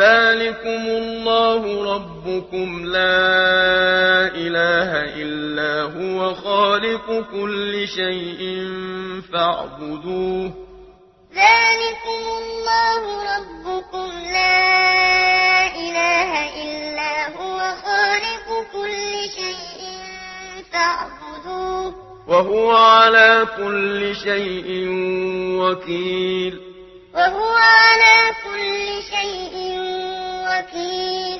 ذلكم الله ربكم لا إله إلا هو خالق كل شيء فاعبدوه ذلكم الله ربكم لا إله إلا هو خالق كل شيء فاعبدوه وهو على كل شيء وكيل وهو على كل شيء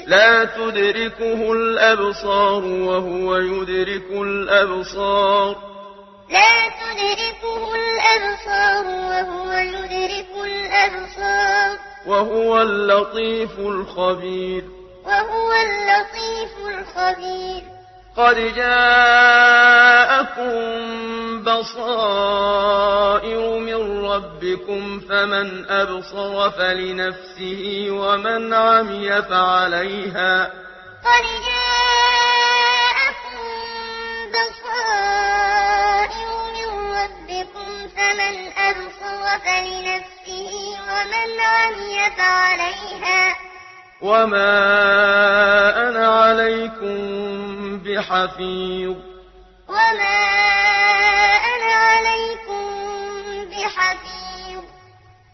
لا تدركه الأبصار وهو يدرك الأبصار. لا تدركه الأبصار وهو يدرك الأبصار. وهو اللطيف الخبير. وهو اللطيف الخبير. قد جاءكم بصائر من ربكم فمن أبصر فلنفسه ومن عمي فعليها قد جاءكم بصائر من ربكم فمن أبصر فلنفسه ومن عمي فعليها وما أنا عليكم بحفيظ وما أنا عليكم بحفيظ.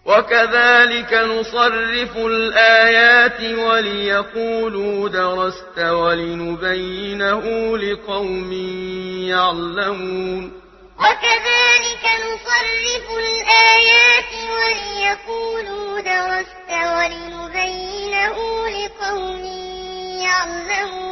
وكذلك نصرف الآيات وليقولوا درست ولنبينه لقوم يعلمون. وكذلك نصرف الآيات وليقولوا درست ولنبينه لقوم يعلمون.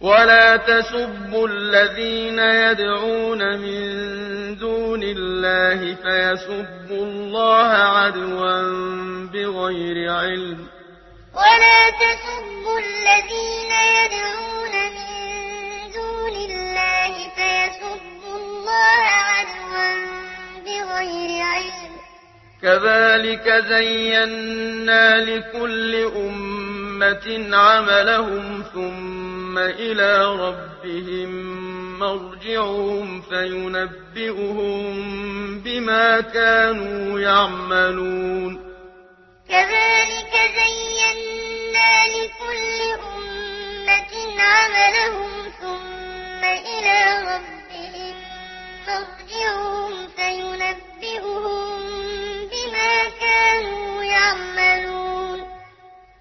ولا تسبوا الذين يدعون من دون الله فيسبوا الله عدوا بغير علم ولا تسبوا الذين يدعون من دون الله فيسبوا الله عدوا بغير علم كذلك زينا لكل أمة عملهم ثم ثم إلى ربهم مرجعهم فينبئهم بما كانوا يعملون. كذلك زينا لكل أمة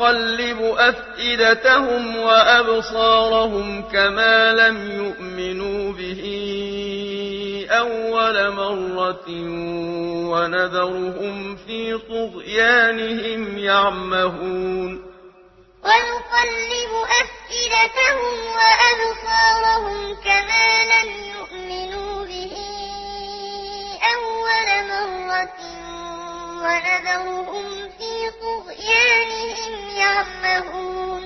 ونقلب أفئدتهم وأبصارهم كما لم يؤمنوا به أول مرة ونذرهم في طغيانهم يعمهون ونقلب أفئدتهم وأبصارهم كما لم يؤمنوا به أول مرة ونذرهم في طغيانهم يعمهون.